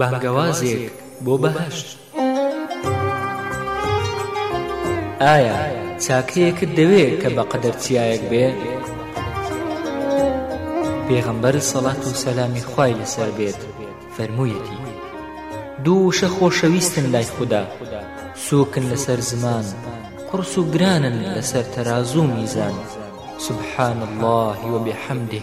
بانگەوازێک بۆ بەهەشت ئایا چاکەیەکت دەوێ کە بە قەدەر چیایەک بێ پێغەمبەر سەڵات و سەلامی خوای لەسەر بێت فەرموویەتی دوو وشە خۆشەویستن لای خوددا سوکن لەسەر زمان قرس و گرانن لەسەر تەرازوو میزان سبحان الله وبحمده